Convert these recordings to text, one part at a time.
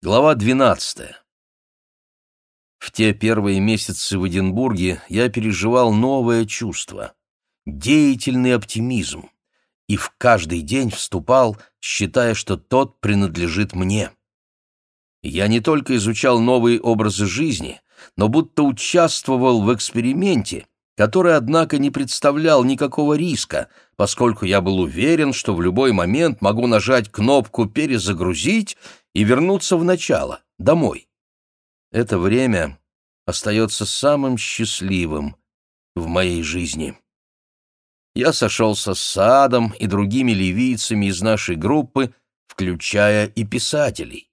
Глава 12. В те первые месяцы в Эдинбурге я переживал новое чувство — деятельный оптимизм, и в каждый день вступал, считая, что тот принадлежит мне. Я не только изучал новые образы жизни, но будто участвовал в эксперименте, который, однако, не представлял никакого риска, поскольку я был уверен, что в любой момент могу нажать кнопку «Перезагрузить» и вернуться в начало, домой. Это время остается самым счастливым в моей жизни. Я сошелся с Садом и другими ливийцами из нашей группы, включая и писателей.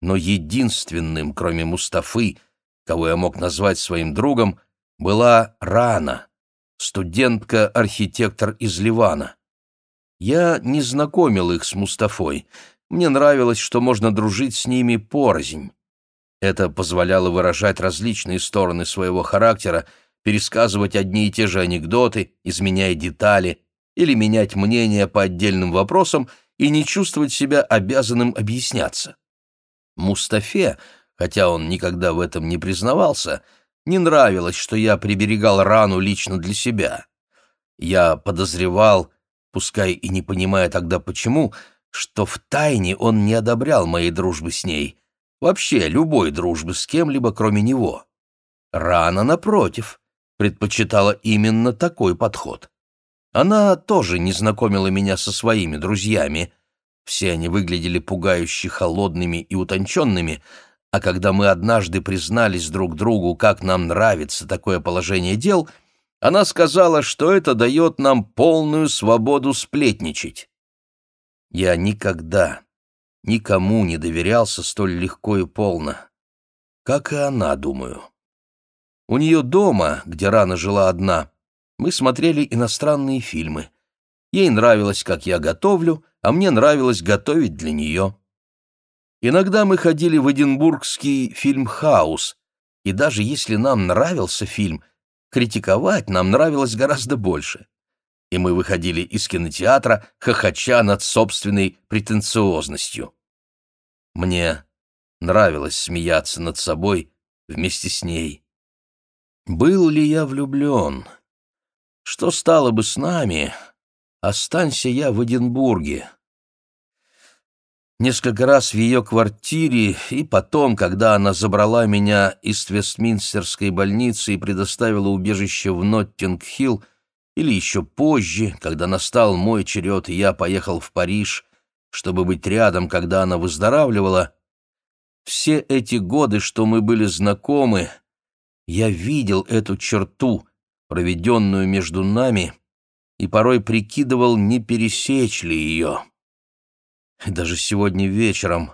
Но единственным, кроме Мустафы, кого я мог назвать своим другом, была Рана, студентка-архитектор из Ливана. Я не знакомил их с Мустафой, мне нравилось, что можно дружить с ними порознь. Это позволяло выражать различные стороны своего характера, пересказывать одни и те же анекдоты, изменяя детали, или менять мнение по отдельным вопросам и не чувствовать себя обязанным объясняться. Мустафе, хотя он никогда в этом не признавался, не нравилось, что я приберегал рану лично для себя. Я подозревал, пускай и не понимая тогда почему, что в тайне он не одобрял моей дружбы с ней, вообще любой дружбы с кем-либо, кроме него. Рана, напротив, предпочитала именно такой подход. Она тоже не знакомила меня со своими друзьями. Все они выглядели пугающе холодными и утонченными, а когда мы однажды признались друг другу, как нам нравится такое положение дел, она сказала, что это дает нам полную свободу сплетничать. Я никогда никому не доверялся столь легко и полно. Как и она, думаю. У нее дома, где рано жила одна, мы смотрели иностранные фильмы. Ей нравилось, как я готовлю, а мне нравилось готовить для нее. Иногда мы ходили в эдинбургский фильм-хаус, и даже если нам нравился фильм, критиковать нам нравилось гораздо больше и мы выходили из кинотеатра, хохоча над собственной претенциозностью. Мне нравилось смеяться над собой вместе с ней. Был ли я влюблен? Что стало бы с нами, останься я в Эдинбурге? Несколько раз в ее квартире и потом, когда она забрала меня из Вестминстерской больницы и предоставила убежище в Ноттинг-Хилл, или еще позже, когда настал мой черед, и я поехал в Париж, чтобы быть рядом, когда она выздоравливала, все эти годы, что мы были знакомы, я видел эту черту, проведенную между нами, и порой прикидывал, не пересечь ли ее. Даже сегодня вечером,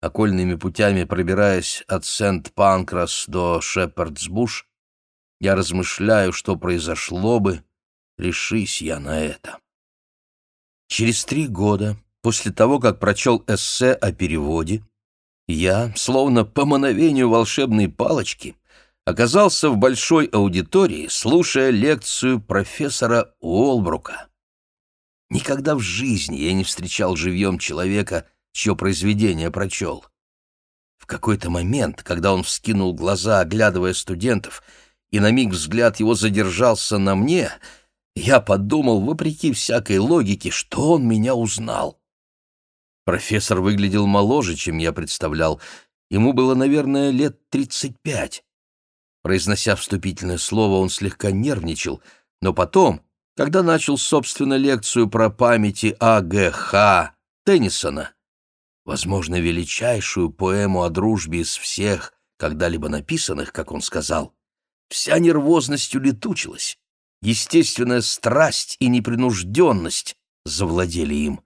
окольными путями пробираясь от Сент-Панкрас до Шепардсбуш, я размышляю, что произошло бы, решись я на это. Через три года, после того, как прочел эссе о переводе, я, словно по мановению волшебной палочки, оказался в большой аудитории, слушая лекцию профессора Уолбрука. Никогда в жизни я не встречал живьем человека, чье произведение прочел. В какой-то момент, когда он вскинул глаза, оглядывая студентов, и на миг взгляд его задержался на мне — я подумал, вопреки всякой логике, что он меня узнал. Профессор выглядел моложе, чем я представлял. Ему было, наверное, лет тридцать пять. Произнося вступительное слово, он слегка нервничал, но потом, когда начал, собственно, лекцию про памяти А.Г.Х. Теннисона, возможно, величайшую поэму о дружбе из всех, когда-либо написанных, как он сказал, вся нервозность улетучилась естественная страсть и непринужденность завладели им.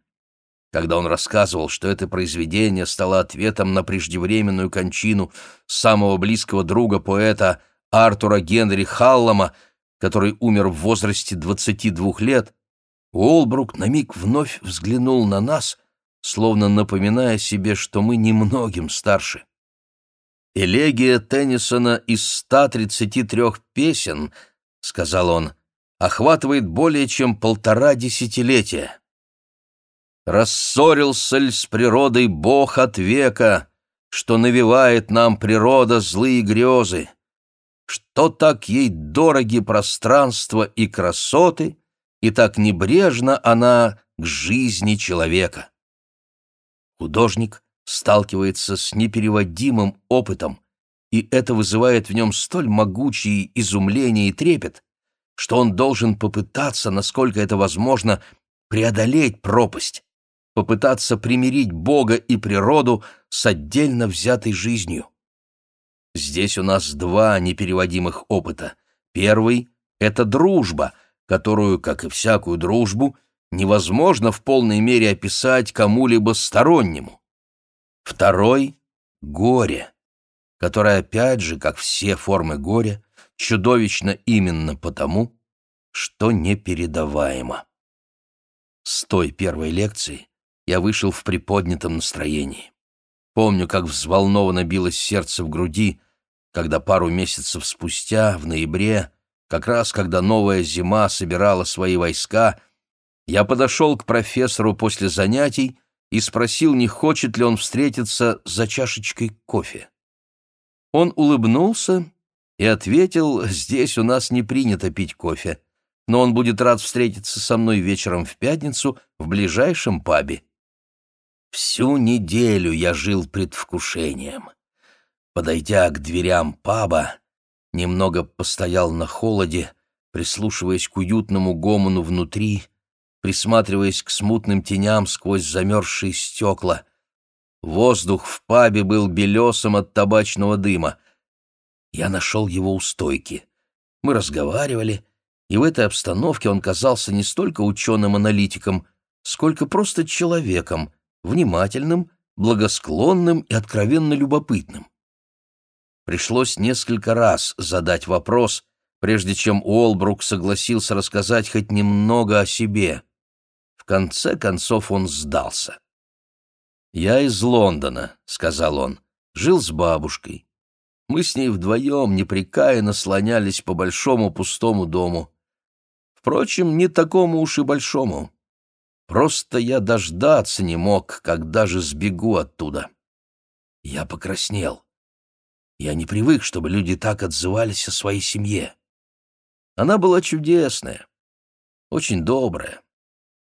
Когда он рассказывал, что это произведение стало ответом на преждевременную кончину самого близкого друга поэта Артура Генри Халлама, который умер в возрасте 22 лет, Уолбрук на миг вновь взглянул на нас, словно напоминая себе, что мы немногим старше. «Элегия Теннисона из 133 песен», — сказал он, — охватывает более чем полтора десятилетия. Рассорился ль с природой Бог от века, что навевает нам природа злые грезы, что так ей дороги пространство и красоты, и так небрежно она к жизни человека. Художник сталкивается с непереводимым опытом, и это вызывает в нем столь могучие изумление и трепет, что он должен попытаться, насколько это возможно, преодолеть пропасть, попытаться примирить Бога и природу с отдельно взятой жизнью. Здесь у нас два непереводимых опыта. Первый — это дружба, которую, как и всякую дружбу, невозможно в полной мере описать кому-либо стороннему. Второй — горе, которое, опять же, как все формы горя, чудовищно именно потому, что непередаваемо. С той первой лекции я вышел в приподнятом настроении. Помню, как взволнованно билось сердце в груди, когда пару месяцев спустя, в ноябре, как раз когда новая зима собирала свои войска, я подошел к профессору после занятий и спросил, не хочет ли он встретиться за чашечкой кофе. Он улыбнулся и ответил, здесь у нас не принято пить кофе, но он будет рад встретиться со мной вечером в пятницу в ближайшем пабе. Всю неделю я жил предвкушением. Подойдя к дверям паба, немного постоял на холоде, прислушиваясь к уютному гомону внутри, присматриваясь к смутным теням сквозь замерзшие стекла. Воздух в пабе был белесом от табачного дыма. Я нашел его у стойки. Мы разговаривали, и в этой обстановке он казался не столько ученым-аналитиком, сколько просто человеком, внимательным, благосклонным и откровенно любопытным. Пришлось несколько раз задать вопрос, прежде чем Уолбрук согласился рассказать хоть немного о себе. В конце концов он сдался. «Я из Лондона», — сказал он, — «жил с бабушкой. Мы с ней вдвоем непрекаянно слонялись по большому пустому дому. Впрочем, не такому уж и большому. Просто я дождаться не мог, когда же сбегу оттуда. Я покраснел. Я не привык, чтобы люди так отзывались о своей семье. Она была чудесная, очень добрая.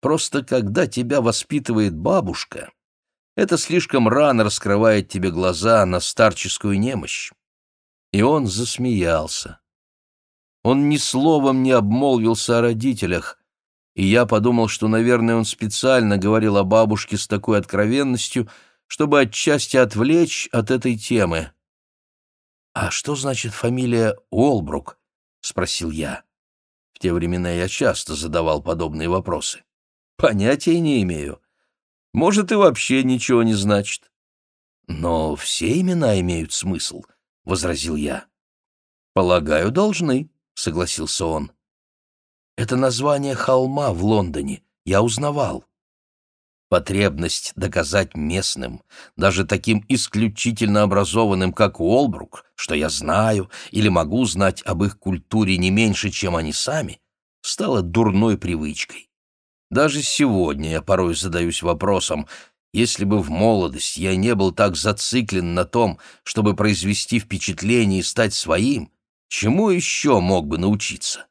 Просто когда тебя воспитывает бабушка, это слишком рано раскрывает тебе глаза на старческую немощь. И он засмеялся. Он ни словом не обмолвился о родителях, и я подумал, что, наверное, он специально говорил о бабушке с такой откровенностью, чтобы отчасти отвлечь от этой темы. «А что значит фамилия Уолбрук?» — спросил я. В те времена я часто задавал подобные вопросы. «Понятия не имею. Может, и вообще ничего не значит». «Но все имена имеют смысл», — возразил я. «Полагаю, должны», — согласился он. Это название холма в Лондоне. Я узнавал. Потребность доказать местным, даже таким исключительно образованным, как Уолбрук, что я знаю или могу знать об их культуре не меньше, чем они сами, стала дурной привычкой. Даже сегодня я порой задаюсь вопросом, если бы в молодости я не был так зациклен на том, чтобы произвести впечатление и стать своим, чему еще мог бы научиться?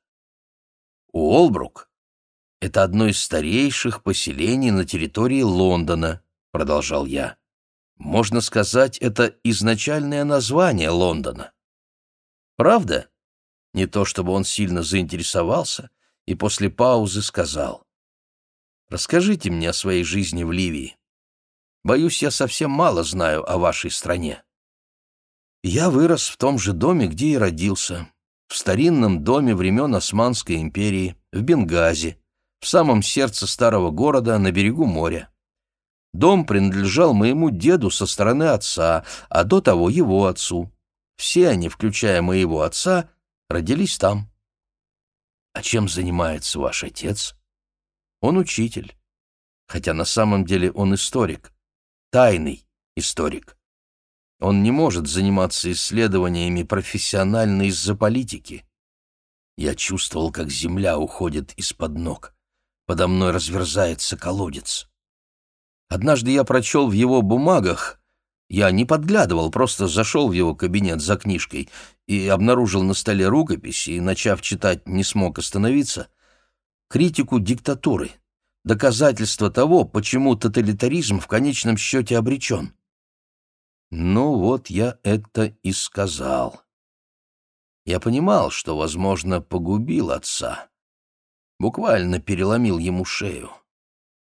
Уолбрук — это одно из старейших поселений на территории Лондона, продолжал я. Можно сказать, это изначальное название Лондона. Правда? Не то чтобы он сильно заинтересовался, и после паузы сказал. «Расскажите мне о своей жизни в Ливии. Боюсь, я совсем мало знаю о вашей стране». Я вырос в том же доме, где и родился, в старинном доме времен Османской империи, в Бенгази, в самом сердце старого города на берегу моря. Дом принадлежал моему деду со стороны отца, а до того его отцу. Все они, включая моего отца, родились там. А чем занимается ваш отец? Он учитель. Хотя на самом деле он историк. Тайный историк. Он не может заниматься исследованиями профессионально из-за политики. Я чувствовал, как земля уходит из-под ног. Подо мной разверзается колодец. Однажды я прочел в его бумагах, Я не подглядывал, просто зашел в его кабинет за книжкой и обнаружил на столе рукопись и, начав читать, не смог остановиться. Критику диктатуры. Доказательство того, почему тоталитаризм в конечном счете обречен. Ну вот я это и сказал. Я понимал, что, возможно, погубил отца. Буквально переломил ему шею.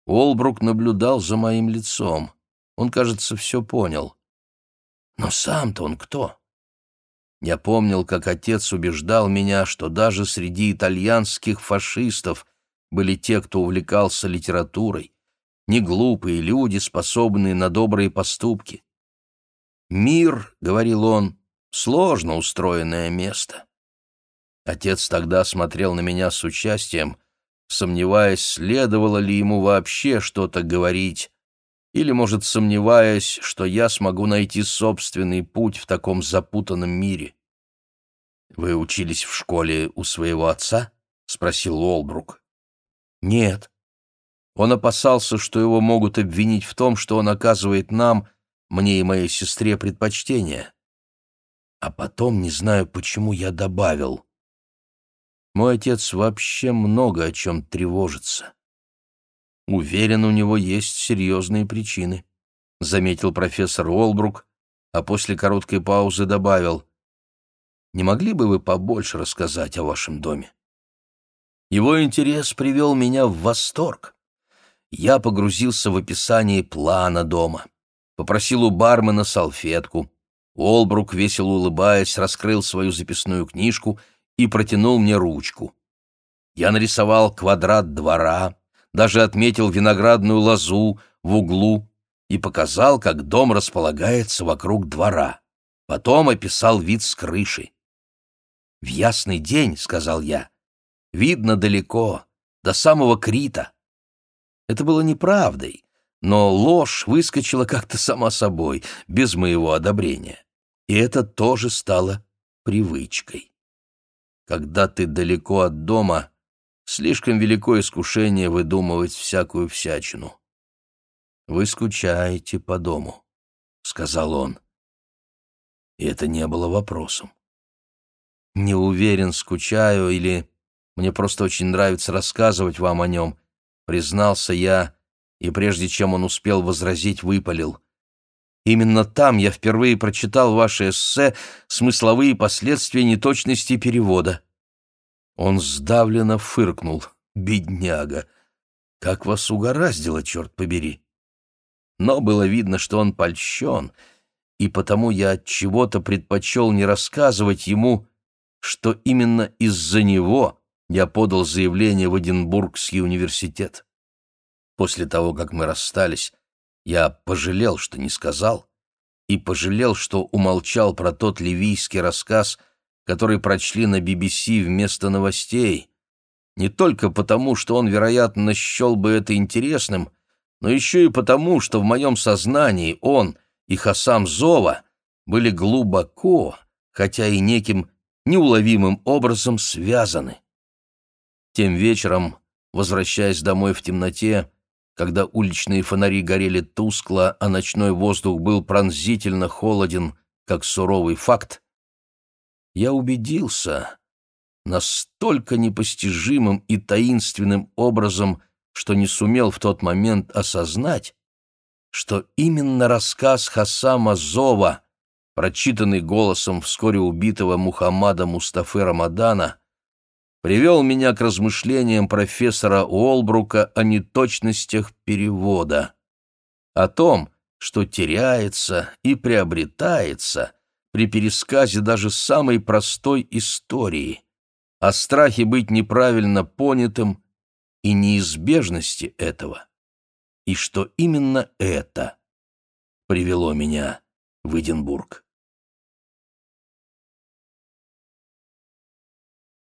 Олбрук наблюдал за моим лицом. Он, кажется, все понял. Но сам-то он кто? Я помнил, как отец убеждал меня, что даже среди итальянских фашистов были те, кто увлекался литературой, не глупые люди, способные на добрые поступки. «Мир», — говорил он, — «сложно устроенное место». Отец тогда смотрел на меня с участием, сомневаясь, следовало ли ему вообще что-то говорить, или, может, сомневаясь, что я смогу найти собственный путь в таком запутанном мире. «Вы учились в школе у своего отца?» — спросил Уолбрук. «Нет». Он опасался, что его могут обвинить в том, что он оказывает нам, мне и моей сестре, предпочтение. А потом, не знаю, почему я добавил. Мой отец вообще много о чем тревожится. Уверен, у него есть серьезные причины, — заметил профессор Уолбрук, а после короткой паузы добавил. Не могли бы вы побольше рассказать о вашем доме? Его интерес привел меня в восторг. Я погрузился в описание плана дома. Попросил у бармена салфетку. Уолбрук, весело улыбаясь, раскрыл свою записную книжку и протянул мне ручку. Я нарисовал квадрат двора, даже отметил виноградную лозу в углу и показал, как дом располагается вокруг двора. Потом описал вид с крыши. «В ясный день», — сказал я, — «видно далеко, до самого Крита». Это было неправдой, но ложь выскочила как-то сама собой, без моего одобрения. И это тоже стало привычкой. Когда ты далеко от дома, Слишком велико искушение выдумывать всякую всячину. «Вы скучаете по дому», — сказал он. И это не было вопросом. «Не уверен, скучаю или мне просто очень нравится рассказывать вам о нем», — признался я, и прежде чем он успел возразить, выпалил. «Именно там я впервые прочитал ваше эссе «Смысловые последствия неточности перевода». Он сдавленно фыркнул. «Бедняга! Как вас угораздило, черт побери!» Но было видно, что он польщен, и потому я от чего-то предпочел не рассказывать ему, что именно из-за него я подал заявление в Эдинбургский университет. После того, как мы расстались, я пожалел, что не сказал, и пожалел, что умолчал про тот ливийский рассказ, который прочли на BBC вместо новостей. Не только потому, что он, вероятно, счел бы это интересным, но еще и потому, что в моем сознании он и Хасам Зова были глубоко, хотя и неким неуловимым образом связаны. Тем вечером, возвращаясь домой в темноте, когда уличные фонари горели тускло, а ночной воздух был пронзительно холоден, как суровый факт, я убедился настолько непостижимым и таинственным образом, что не сумел в тот момент осознать, что именно рассказ Хасама Зова, прочитанный голосом вскоре убитого Мухаммада Мустафы Рамадана, привел меня к размышлениям профессора Уолбрука о неточностях перевода, о том, что теряется и приобретается при пересказе даже самой простой истории, о страхе быть неправильно понятым и неизбежности этого, и что именно это привело меня в Эдинбург.